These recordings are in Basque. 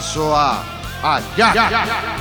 说啊啊呀呀呀。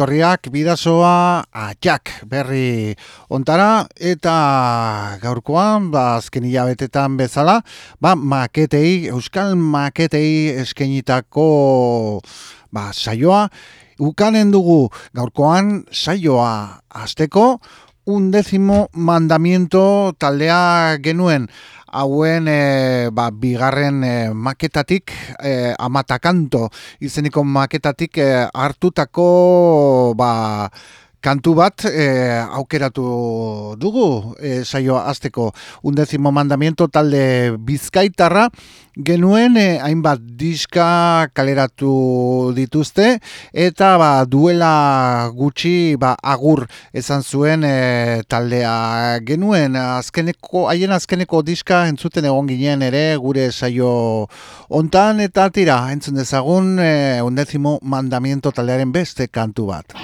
Ongietorriak bidazoa atxak berri ontara. Eta gaurkoan, ba, azken hilabetetan bezala, ba, maketei, euskal maketei eskenitako ba, saioa, ukanen dugu. Gaurkoan saioa azteko, undezimo mandamiento taldea genuen, hauen e, ba, bigarren e, maketatik e, amatakanto izeniko maketatik e, hartutako ba, kantu bat e, aukeratu dugu e, saio azteko undezimo mandamiento talde bizkaitarra genuen e, hainbat diska kaleratu dituzte eta ba, duela gutxi ba, agur esan zuen e, taldea genuen azkeneko haien azkeneko diska entzuten egon ginen ere gure saio hontan eta tira entzun dezagun e, undezimo mandamiento taldearen beste kantu bat.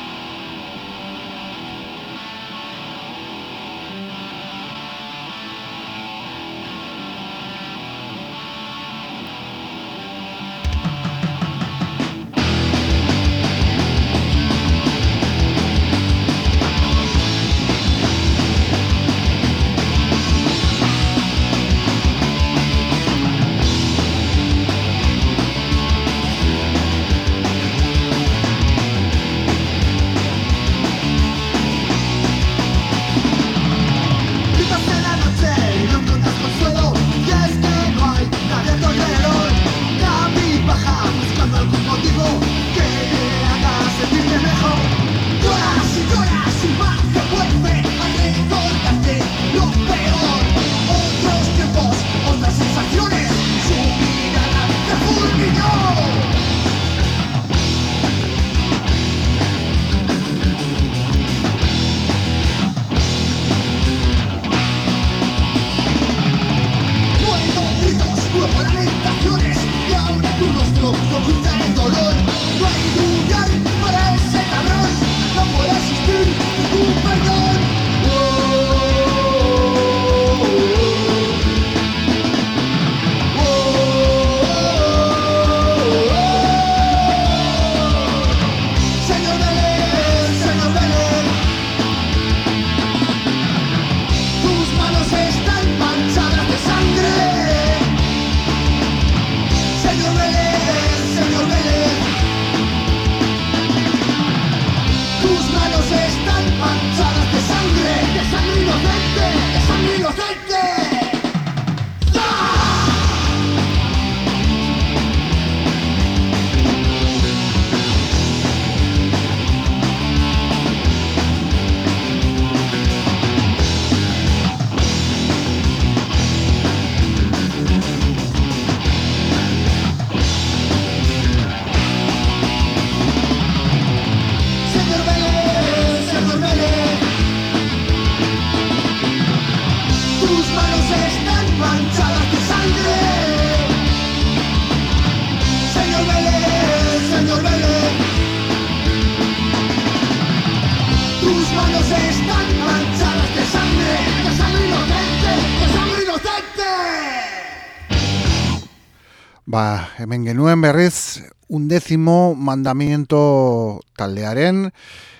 Undezimo mandamiento taldearen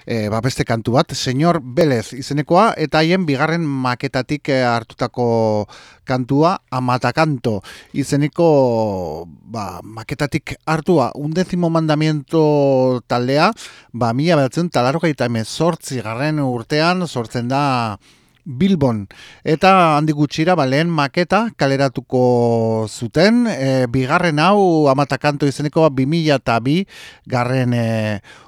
e, ba beste kantu bat, Señor Belez izenekoa, eta haien bigarren maketatik eh, hartutako kantua amatakanto izeneko ba, maketatik hartua. Undezimo mandamiento taldea, ba mila behatzen talarroka eta emezortzi garren urtean sortzen da Bilbon. Eta handi gutxira, ba, lehen maketa kaleratuko zuten, e, bigarren hau amatakanto izeneko 2002 eta bi garren e,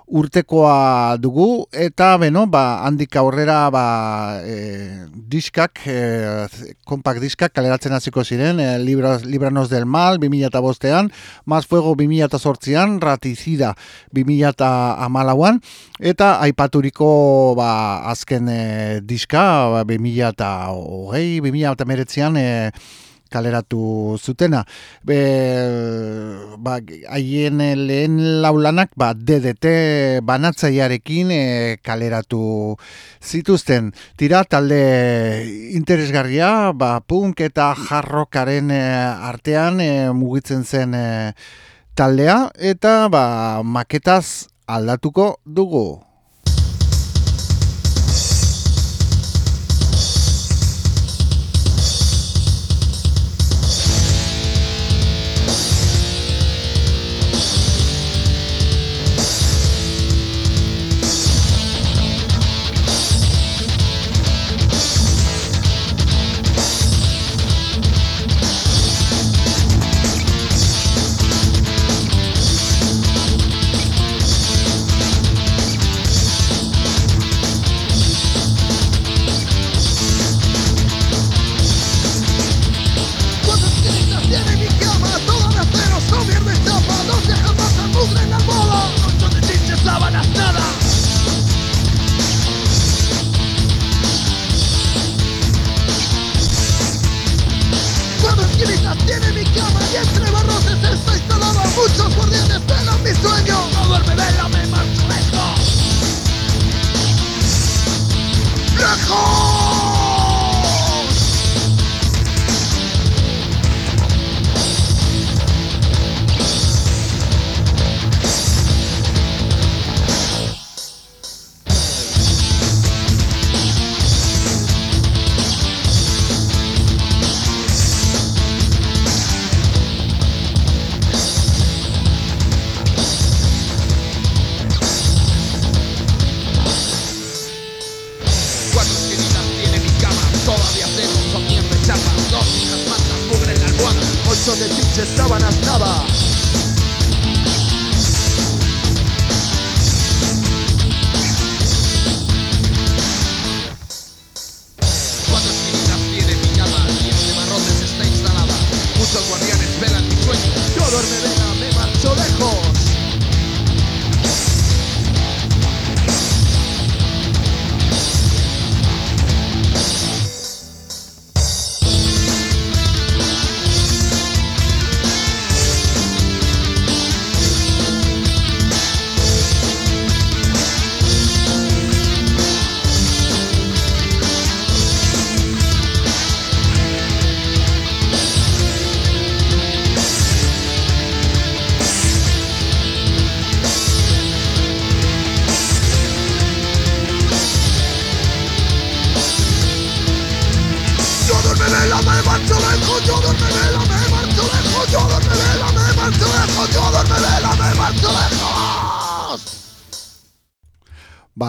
urtekoa dugu. Eta beno ba handik aurrera ba e, diskak e, compact diskak kaleratzen hasiko ziren e, libros libranos del mal 2005ean más fuego 2008an raticida 2014an eta aipaturiko ba azken e, diska ba 2020 2019ean e, kaleratu zutena. Be, ba, haien lehen laulanak ba, DDT banatzaiarekin e, kaleratu zituzten. Tira talde interesgarria, ba, punk eta jarrokaren e, artean e, mugitzen zen e, taldea eta ba, maketaz aldatuko dugu. miracle!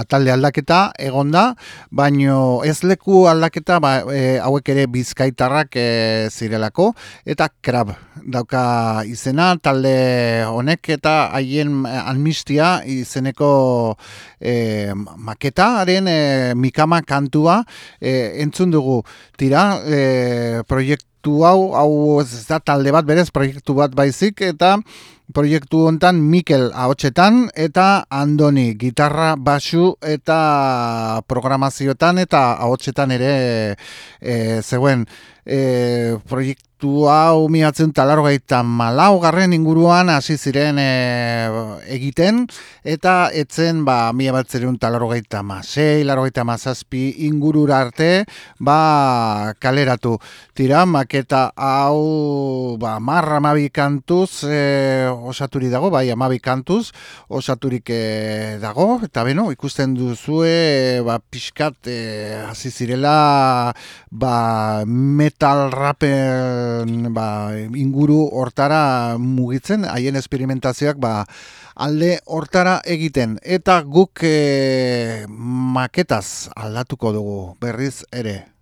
Talde aldaketa egonda, baino ez leku aldaketa ba, e, hauek ere bizkaitarrak e, zirelako, eta krab dauka izena, talde honek eta haien almistia izeneko e, maketaren e, mikama kantua e, entzun dugu. Tira e, proiektu hau, hau ez da talde bat berez proiektu bat baizik eta proiektu hontan Mikel ahotsetan eta Andoni gitarra, basu eta programazioetan eta ahotsetan ere e, zegoen e, proiektu hau miatzen talarro gaita malau garren inguruan hasi ziren e, egiten eta etzen ba mila bat zerun talarro gaita masei, laro gaita mazazpi ingurura arte ba kaleratu. Tira maketa hau ba marra mabi kantuz e, osaturi dago, bai amabi kantuz osaturik e, dago. Eta beno ikusten duzue ba pixkat e, hasi zirela ba met metal rapen ba, inguru hortara mugitzen, haien esperimentazioak ba, alde hortara egiten. Eta guk e, maketaz aldatuko dugu berriz ere.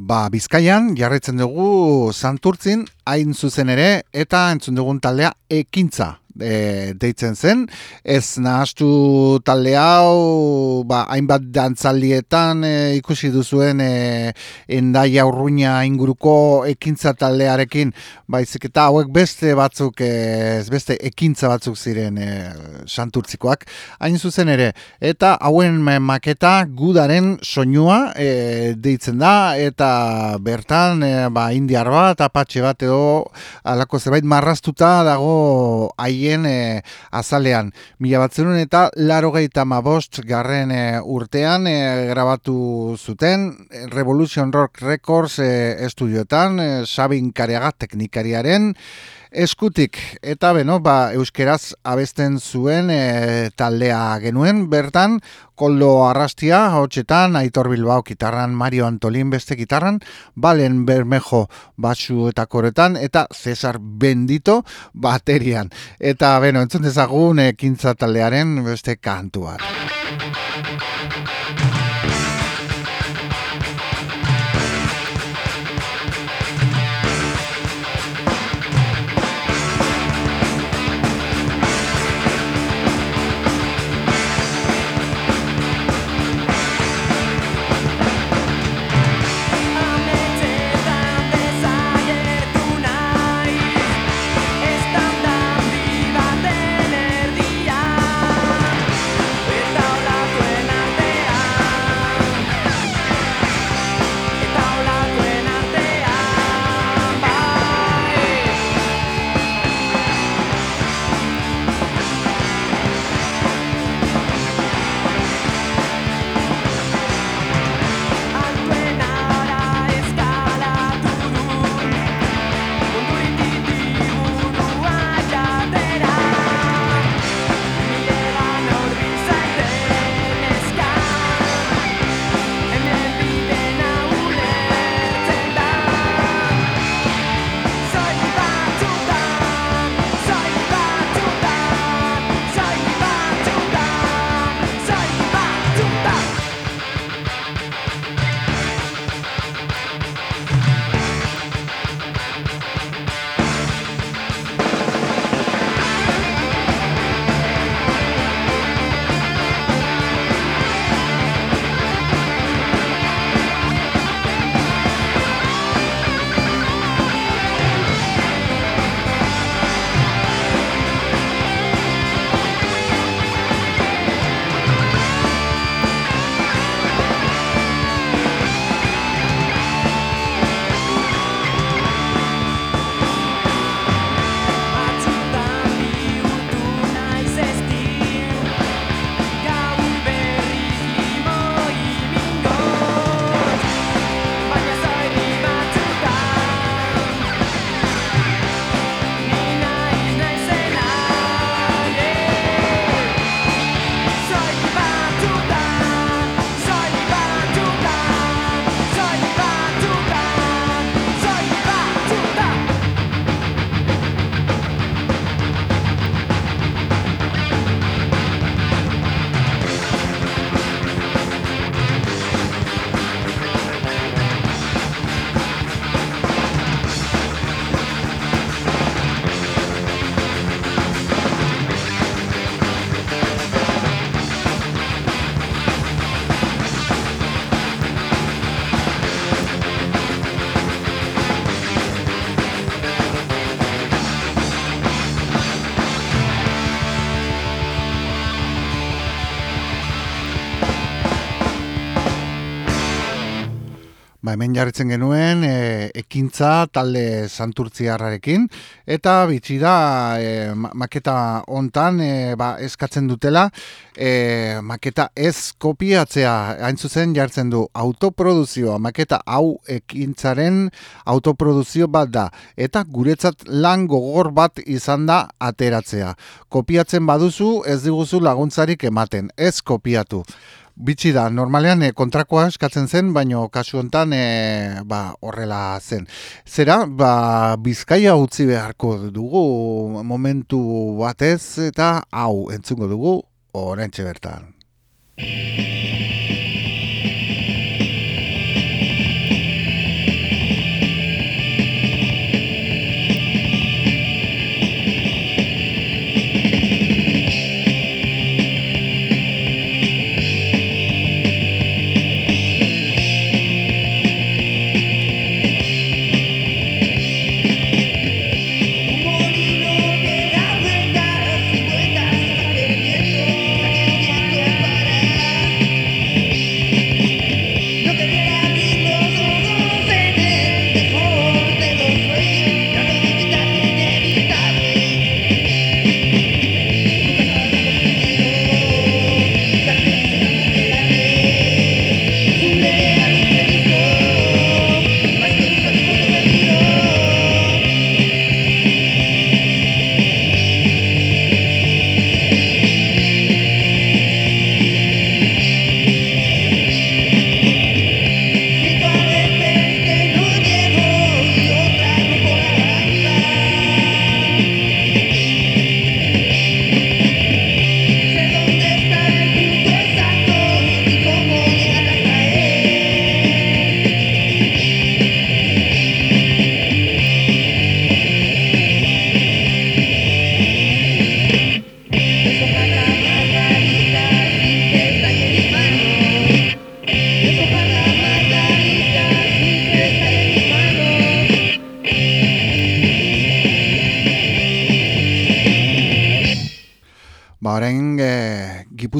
Bizkaian jarretzen dugu Santurtzin hain zuzen ere eta entzun dugun taldea ekintza e, deitzen zen. Ez nahastu talde hau, ba, hainbat dantzaldietan e, ikusi duzuen e, endaia urruina inguruko ekintza taldearekin, baizik eta hauek beste batzuk, e, ez beste ekintza batzuk ziren e, santurtzikoak, hain zuzen ere. Eta hauen maketa gudaren soinua e, deitzen da, eta bertan, e, ba, indiar bat, apatxe bat edo, alako zerbait marrastuta dago haien e, azalean. Mila bat eta laro gehieta bost garren e, urtean e, grabatu zuten Revolution Rock Records e, estudioetan, e, Sabin Kareagat teknikariaren, eskutik. Eta beno, ba, euskeraz abesten zuen e, taldea genuen, bertan, koldo arrastia, hotxetan, Aitor Bilbao gitarran, Mario Antolin beste gitarran, Balen Bermejo basu eta koretan, eta Cesar Bendito baterian. Eta, beno, entzun dezagun, ekintza taldearen beste kantuak. Ba, hemen jarritzen genuen e, ekintza talde santurtziarrarekin eta bitxi da e, maketa hontan e, ba, eskatzen dutela e, maketa ez kopiatzea. Hain zuzen jartzen du autoproduzioa maketa hau ekintzaren autoproduzio bat da. Eta guretzat lan gogor bat izan da ateratzea. Kopiatzen baduzu ez diguzu laguntzarik ematen. Ez kopiatu bitxi da, normalean e, kontrakoa eskatzen zen, baino kasu hontan e, ba, horrela zen. Zera, ba, bizkaia utzi beharko dugu momentu batez eta hau entzungo dugu orentxe bertan.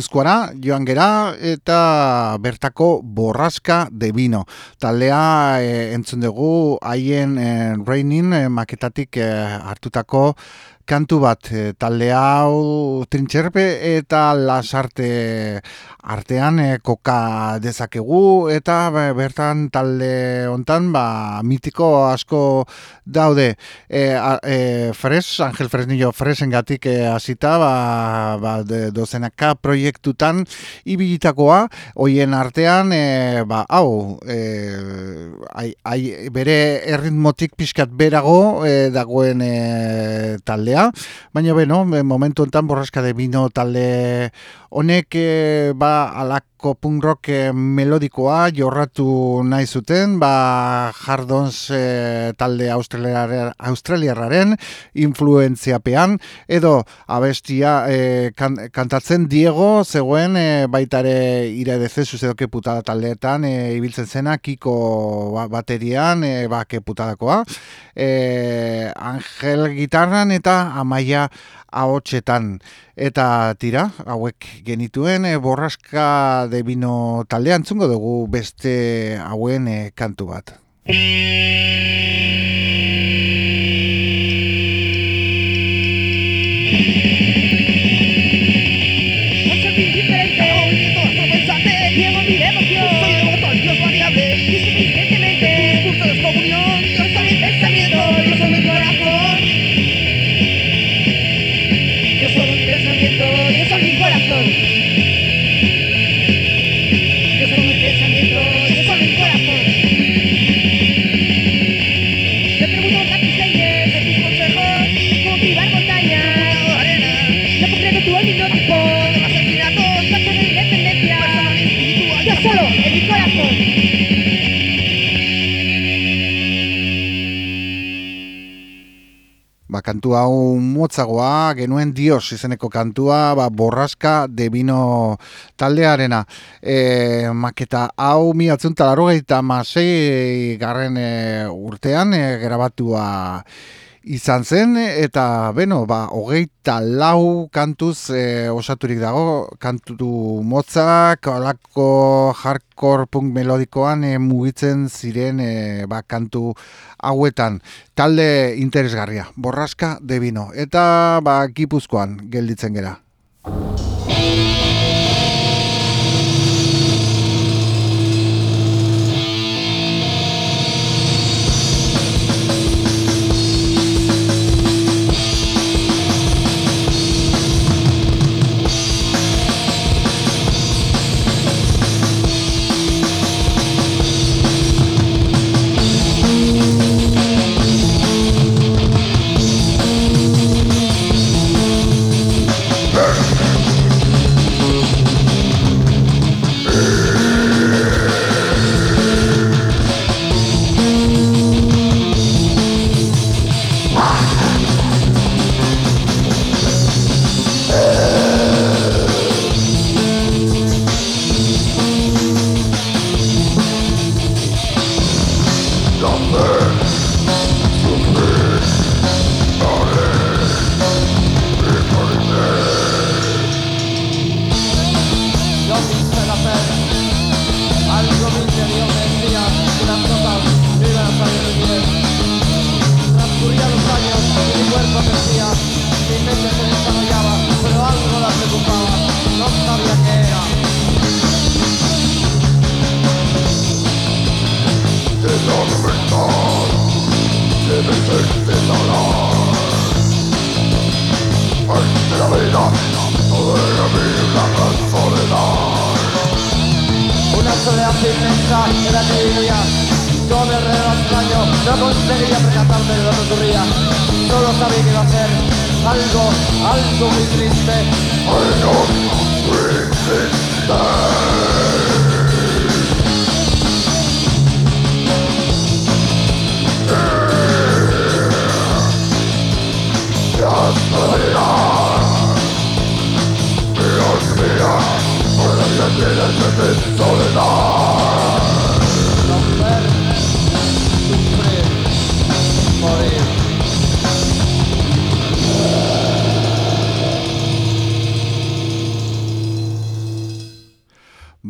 Gipuzkoara joan gera eta bertako borraska de vino. Taldea e, entzun dugu haien e, Rainin e, maketatik e, hartutako kantu bat e, talde hau trintxerpe eta lasarte artean e, koka dezakegu eta bertan talde hontan ba, mitiko asko daude. E, e, Fres, Angel Fresnillo Fresen gatik e, azita ba, ba, dozenaka proiektutan ibilitakoa, hoien artean e, ba, hau e, ai, ai, bere erritmotik pixkat berago e, dagoen e, taldea baina beno, momentu enten borraska de bino talde honek ba alako punk rock e, melodikoa jorratu nahi zuten, ba Jardons e, talde australiarraren influentziapean, edo abestia e, kantatzen Diego zegoen e, baitare ire dezesuz edo keputada taldeetan e, ibiltzen zena kiko ba, baterian e, ba keputadakoa e, Angel gitarran eta amaia ahotsetan. Eta tira, hauek genituen e, borraska de bino taldean zungo dugu beste hauen e, kantu bat. Ba, kantu hau motzagoa, genuen dios izeneko kantua, ba, borraska de bino taldearena. E, maketa hau mi atzunta laro masei garren e, urtean e, grabatua izan zen eta beno ba hogeita lau kantuz e, osaturik dago kantu motzak alako hardcore punk melodikoan e, mugitzen ziren e, ba, kantu hauetan. Talde interesgarria borraska de bino eta ba gipuzkoan gelditzen gera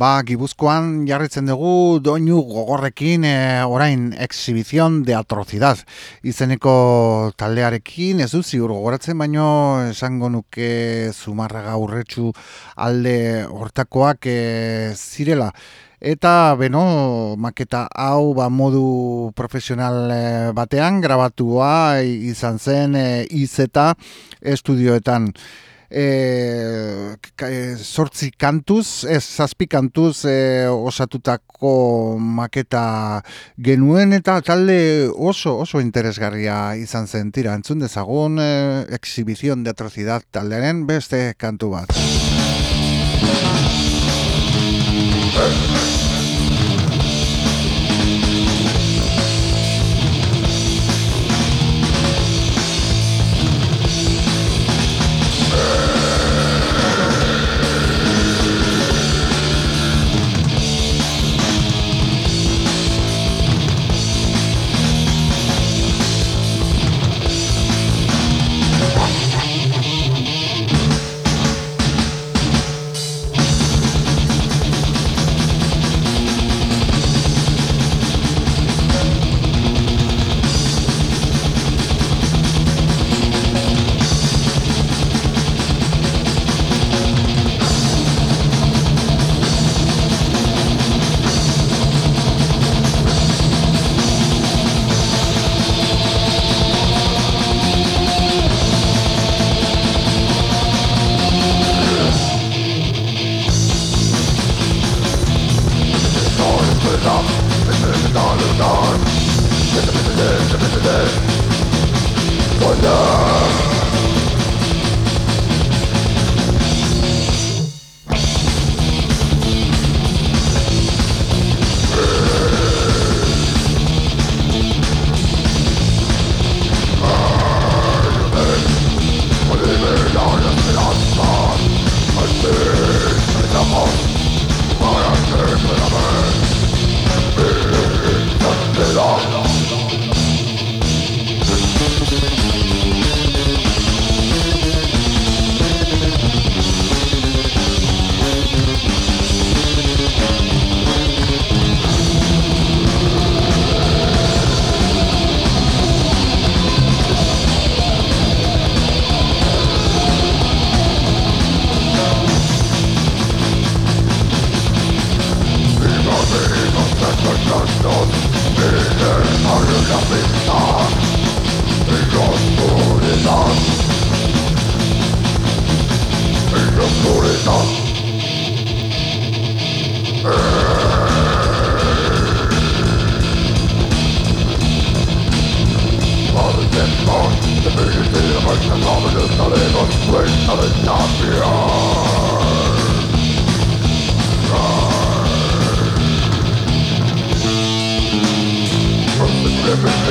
Ba, Gipuzkoan jarritzen dugu doinu gogorrekin e, orain exhibizion de atrocidad. Izeneko taldearekin ez du ziur gogoratzen, baino esango nuke zumarraga urretxu alde hortakoak e, zirela. Eta, beno, maketa hau ba, modu profesional eh, batean grabatua izan zen e, izeta estudioetan. E, sortzi kantuz, ez zazpi kantuz e, osatutako maketa genuen eta talde oso oso interesgarria izan zen tira. Entzun dezagun e, exhibizion de atrocidad taldearen beste kantu bat.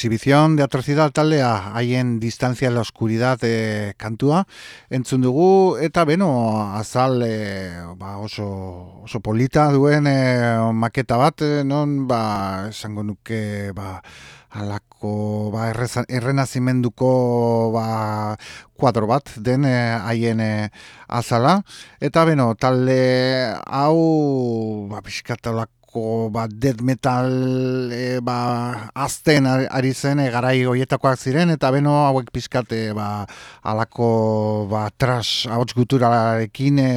exhibición de atrocidad taldea haien distancia en la oscuridad de kantua entzun dugu eta beno azal e, ba oso, oso polita duen e, maketa bat e, non ba esango nuke ba alako ba errenazimenduko ba kuadro bat den haien azala. Eta beno talde hau ba alako ba, dead metal e, ba, azten ari zen e, garai hoietakoak ziren eta beno hauek pizkate ba, alako ba, trash hauts guturarekin e,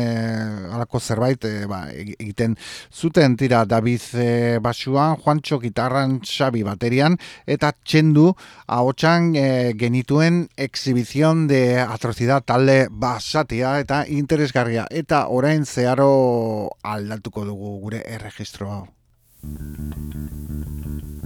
alako zerbait e, ba, egiten zuten tira David e, basuan, Juancho gitarran Xabi baterian eta txendu ahotsan e, genituen exhibizion de atrocidad talde basatia eta interesgarria eta orain zeharo aldatuko dugu gure erregistroa. Thank you.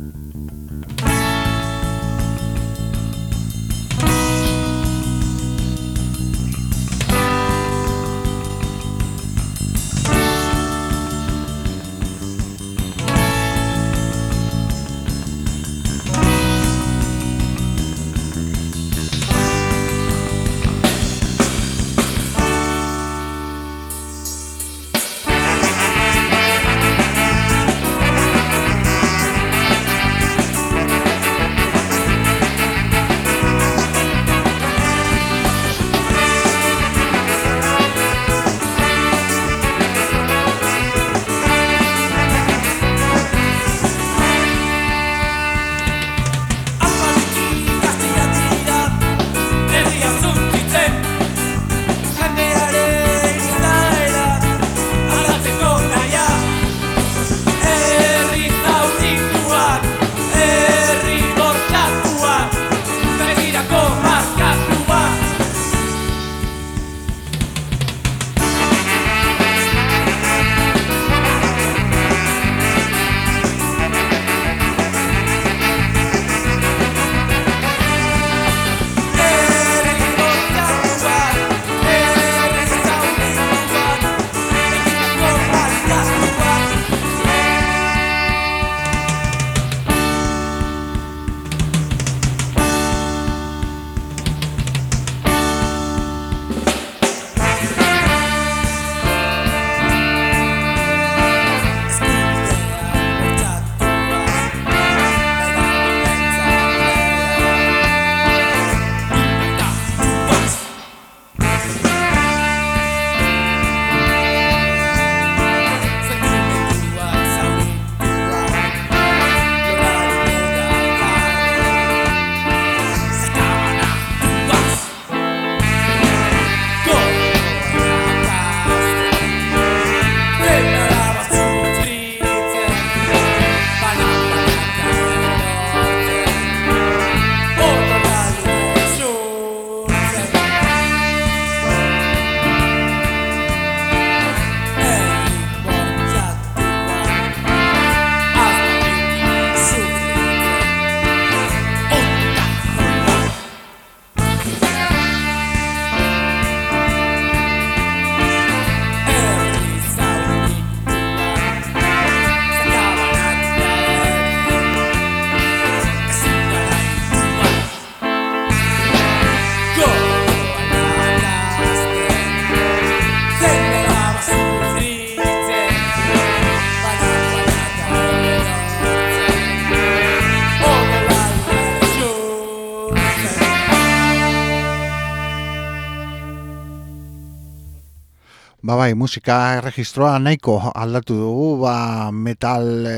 Bai, musika erregistroa nahiko aldatu dugu, ba, metal e,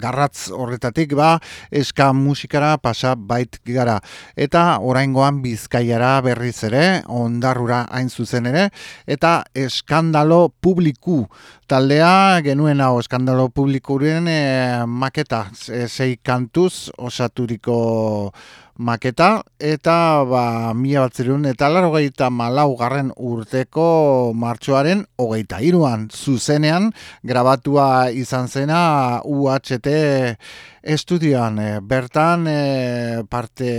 garratz horretatik, ba, eska musikara pasa bait gara. Eta oraingoan bizkaiara berriz ere, ondarrura hain zuzen ere, eta eskandalo publiku taldea genuen hau eskandalo publikuren e, maketa, e, zei kantuz osaturiko maketa eta ba, mila batzerun eta laro gehieta malau garren urteko martxoaren hogeita iruan zuzenean grabatua izan zena UHT estudioan e, bertan e, parte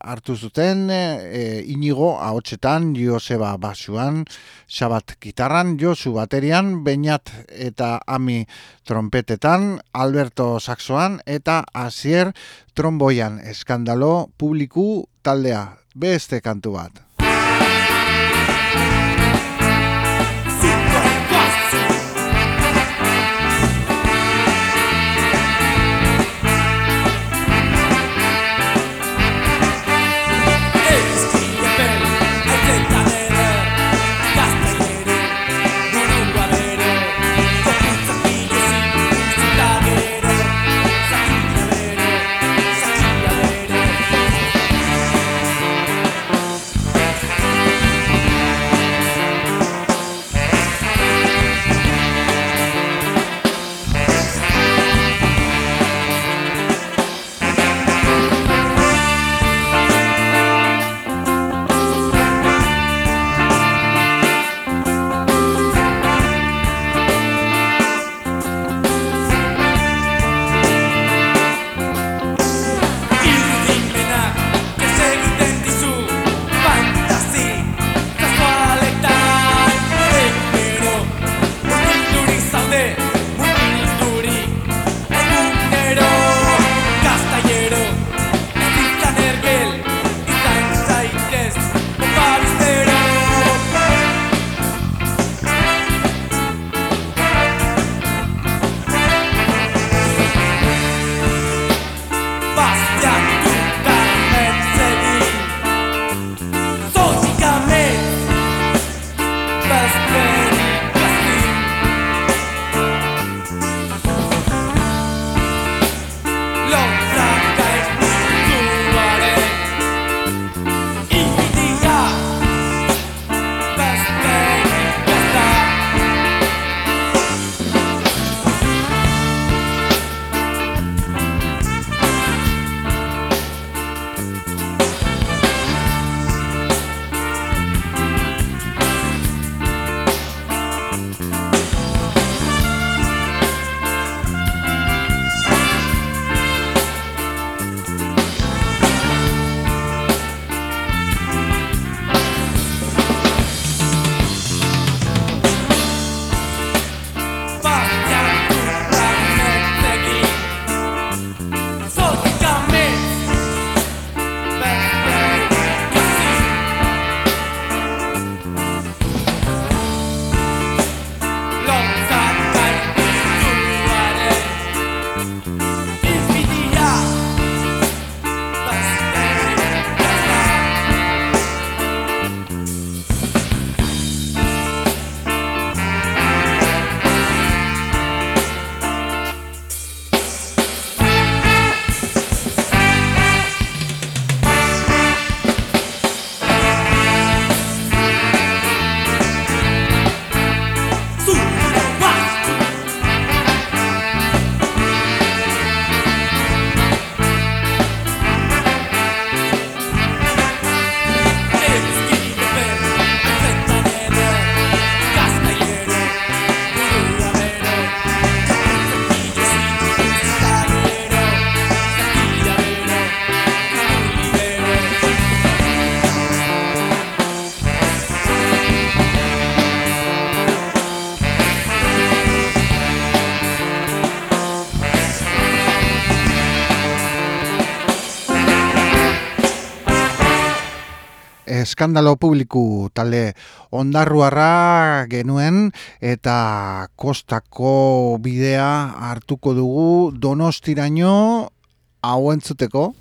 hartu zuten e, inigo ahotsetan Joseba basuan Xabat gitarran Josu baterian Beñat eta Ami trompetetan Alberto saxoan eta Asier tromboian. Eskandalo publiku taldea beste kantu bat eskandalo publiku talde ondarruarra genuen eta kostako bidea hartuko dugu donostiraino hau entzuteko.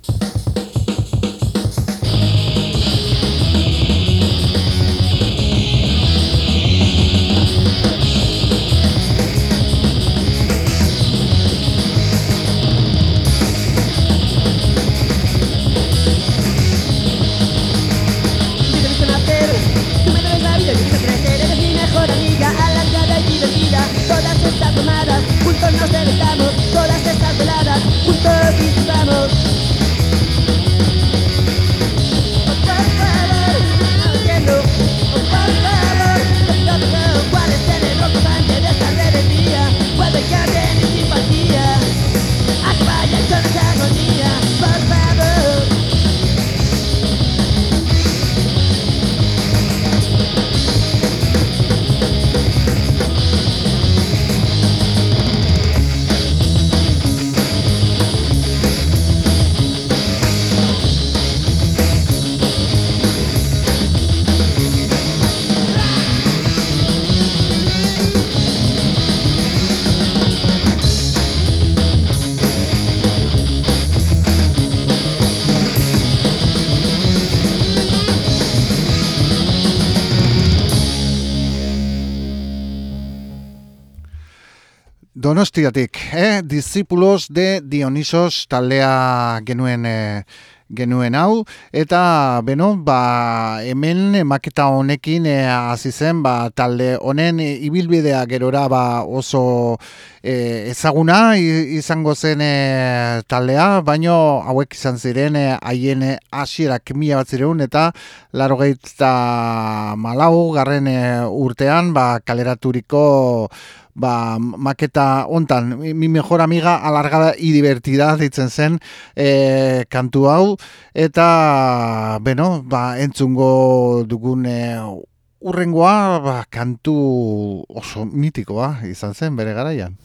Donostiatik, eh? Discípulos de Dionisos taldea genuen eh, genuen hau eta beno ba hemen maketa honekin eh, hasi zen ba talde honen ibilbidea gerora ba oso eh, ezaguna izango zen taldea baino hauek izan ziren haien e, hasierak mila bat zireun eta laro malau garren urtean ba kaleraturiko ba, maketa hontan mi mejor amiga alargada y divertida ditzen zen e, kantu hau eta beno, ba, entzungo dugun e, urrengoa ba, kantu oso mitikoa izan zen bere garaian.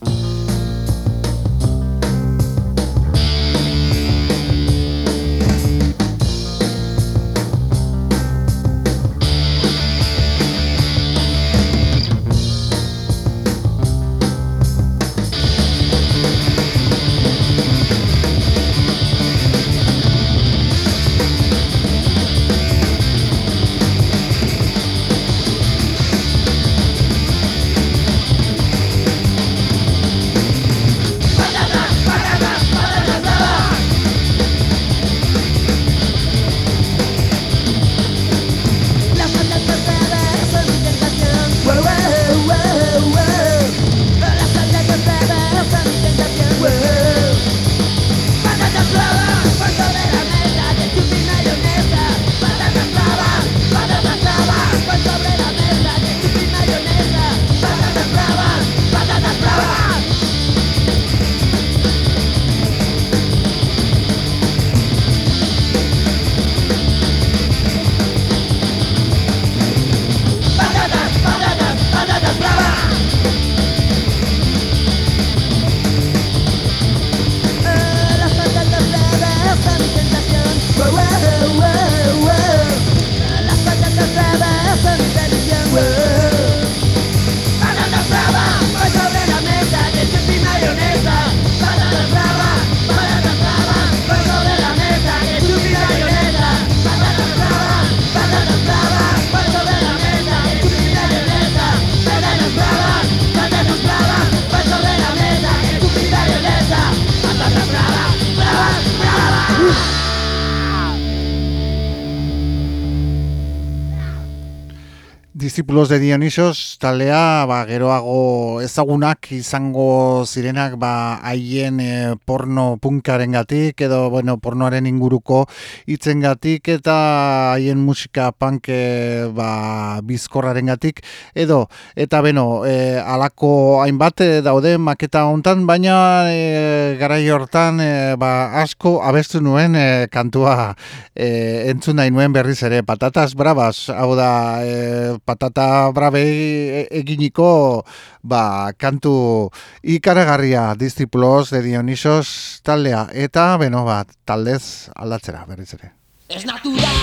Discípulos de Dionisos talea ba, geroago ezagunak izango zirenak ba, haien e, porno punkaren gatik edo bueno, pornoaren inguruko itzen gatik eta haien musika punk e, ba, bizkorraren gatik edo eta beno e, alako hainbat daude maketa hontan baina e, garai hortan e, ba, asko abestu nuen e, kantua e, entzun nahi nuen berriz ere patatas bravas. Hau da e, patata brabe eginiko ba, kantu ikaragarria discípulos de Dionisos taldea eta beno bat taldez aldatzera berriz ere. Ez natural,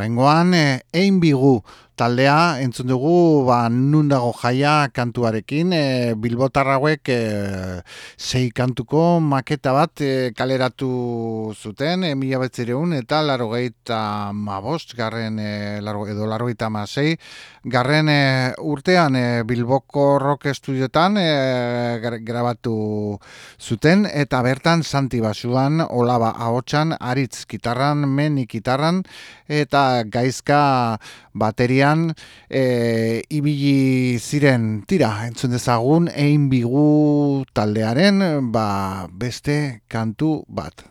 Horengoan, e, ein bigu taldea entzun dugu ba, nun dago jaia kantuarekin e, bilbotarrauek e, sei kantuko maketa bat e, kaleratu zuten e, mila betzireun eta laro gehieta mabost garren e, laro, edo laro gehieta ma sei garren e, urtean e, bilboko rock estudiotan e, grabatu zuten eta bertan santi basuan olaba ahotsan aritz gitarran menik gitarran eta gaizka bateria e, ibili ziren tira entzun dezagun egin bigu taldearen ba, beste kantu bat.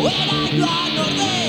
Fuera yo a Nordea.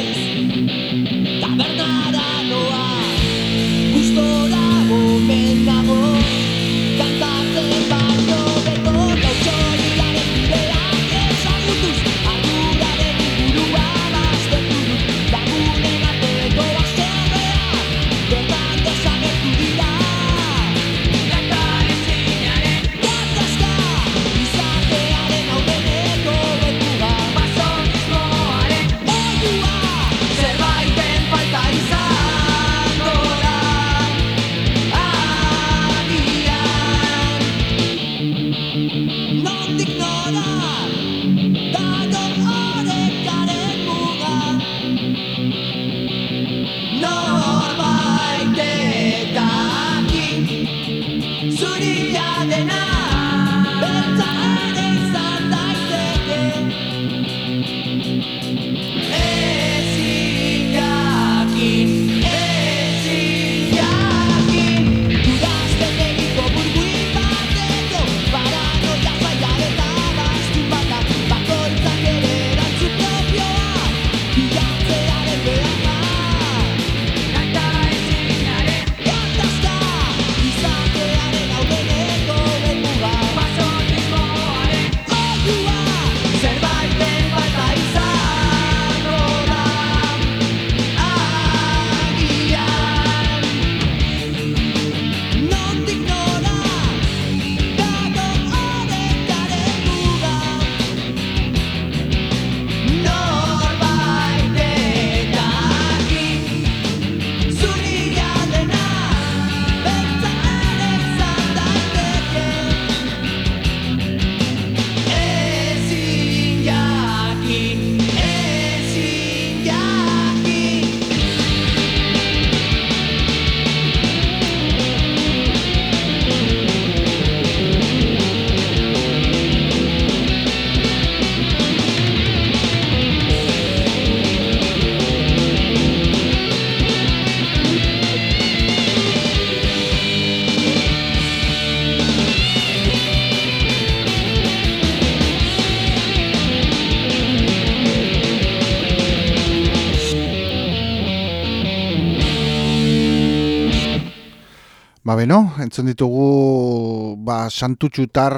Ba beno, entzun ditugu ba, santu txutar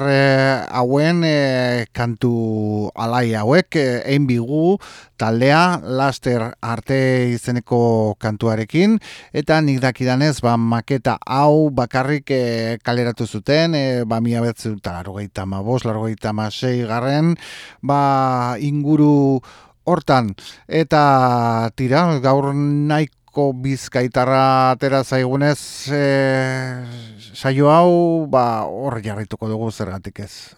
hauen e, kantu alai hauek, e, egin bigu taldea laster arte izeneko kantuarekin, eta nik dakidanez ba, maketa hau bakarrik e, kaleratu zuten, e, ba mila betzu eta largoita ma bos, largoita ma sei garren, ba inguru hortan, eta tira, gaur nahiko Arabako bizkaitarra atera zaigunez e, saio hau ba, hor jarrituko dugu zergatik ez.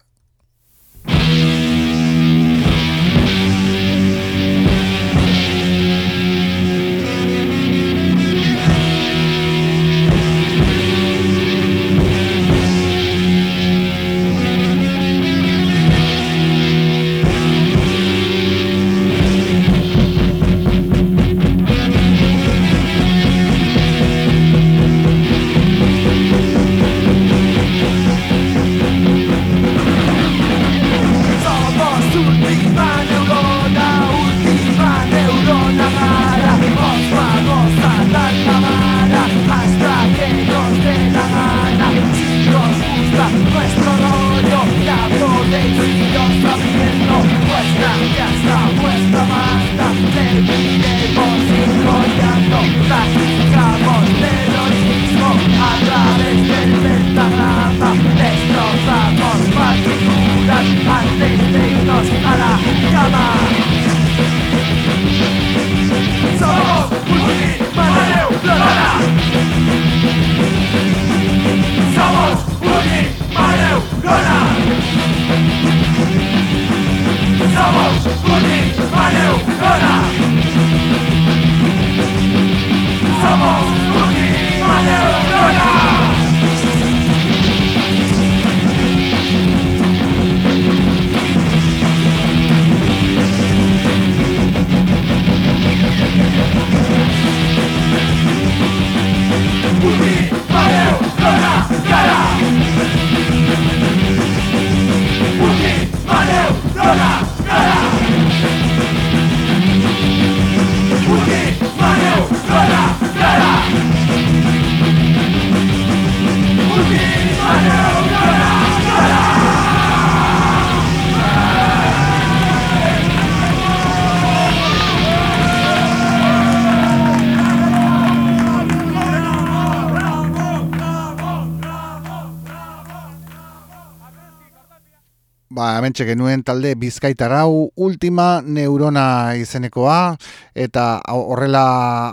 Hementxe genuen talde bizkaitarau ultima neurona izenekoa eta horrela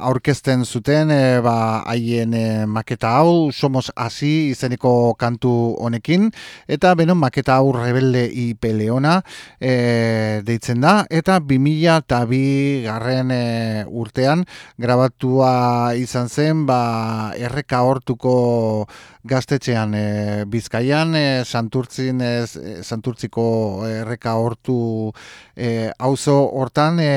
aurkezten zuten e, ba, haien e, maketa hau somos hasi izeneko kantu honekin. Eta beno maketa hau rebelde ipe leona e, deitzen da. Eta 2000 eta bi garren e, urtean grabatua izan zen ba, erreka hortuko gaztetxean e, bizkaian e, santurtzin e, santurtziko erreka hortu e, auzo hortan e,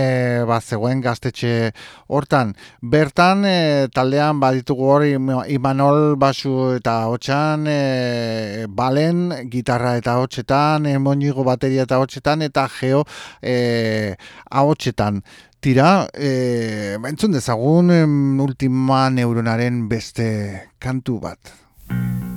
ba, zegoen gaztetxe hortan. Bertan e, taldean baditugu hori Imanol basu eta hotxan, e, balen gitarra eta hotxetan, e, monigo bateria eta hotxetan, eta geo e, ahotxetan. Tira, e, entzun dezagun ultima neuronaren beste kantu bat.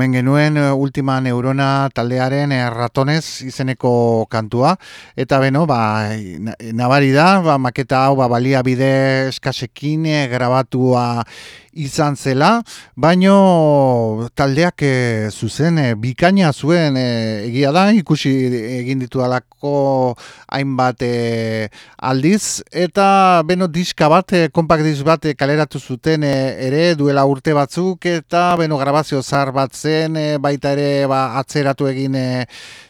Hemen genuen ultima neurona taldearen erratonez izeneko kantua. Eta beno, ba, nabari da, ba, maketa hau ba, balia bide eskasekin grabatua izan zela, baino taldeak e, zuzen e, bikaina zuen e, egia da, ikusi egin ditu alako hainbat aldiz, eta beno diska bat, e, kompakt disk bat kaleratu zuten ere duela urte batzuk, eta beno grabazio zar bat zen, baita ere ba, atzeratu egin e,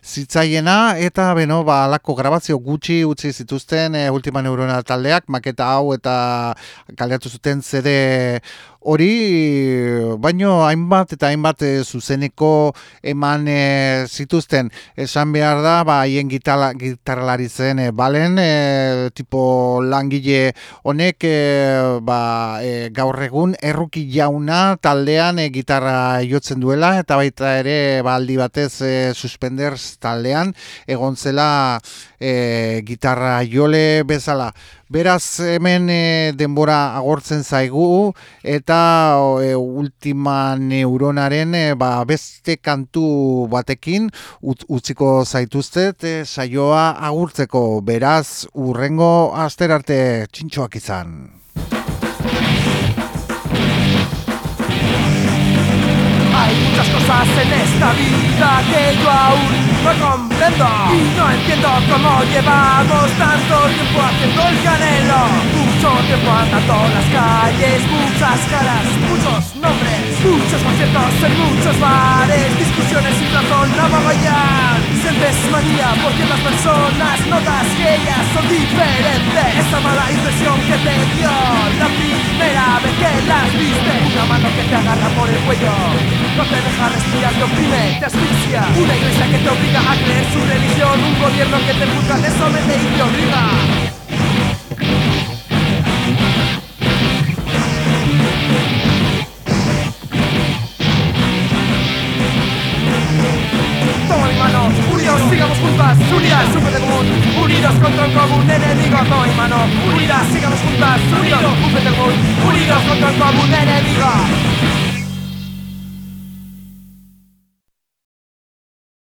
zitzaiena, eta beno ba, alako grabazio gutxi utzi zituzten e, Ultima Neurona taldeak, maketa hau eta kaleratu zuten CD hori baino hainbat eta hainbat e, zuzeneko eman e, zituzten. Esan behar da ba haien gitarralari zen e, balen e, tipo langile honek e, ba, e, gaur egun erruki jauna taldean e, gitarra jotzen duela eta baita ere ba, aldi batez e, suspenders taldean egon zela e, gitarra jole bezala Beraz hemen e, denbora agortzen zaigu eta e, ultima neuronaren e, ba, beste kantu batekin ut, utziko zaituztet e, saioa agurtzeko. Beraz urrengo aster arte txintxoak izan. Hay muchas cosas en esta vida que yo aún no Y no entiendo cómo llevamos tanto tiempo haciendo el canelo. Mucho tiempo andando las calles, muchas caras, muchos nombres Muchos conciertos en muchos bares, discusiones sin razón, vamos ya. Sientes manía porque las personas notas que ellas son diferentes. Esa mala impresión que te dio la primera vez que las viste. Una mano que te agarra por el cuello no te deja respirar, te oprime, te asfixia. Una iglesia que te obliga a creer su religión Un gobierno que te juzga, te somete y te obliga. Toma mi mano, unidos, sigamos juntas, unidas, súper de común Unidos contra un común enemigo. Toma mi mano, unidas, sigamos juntas, unidos, súper de común Unidos contra un común enemigo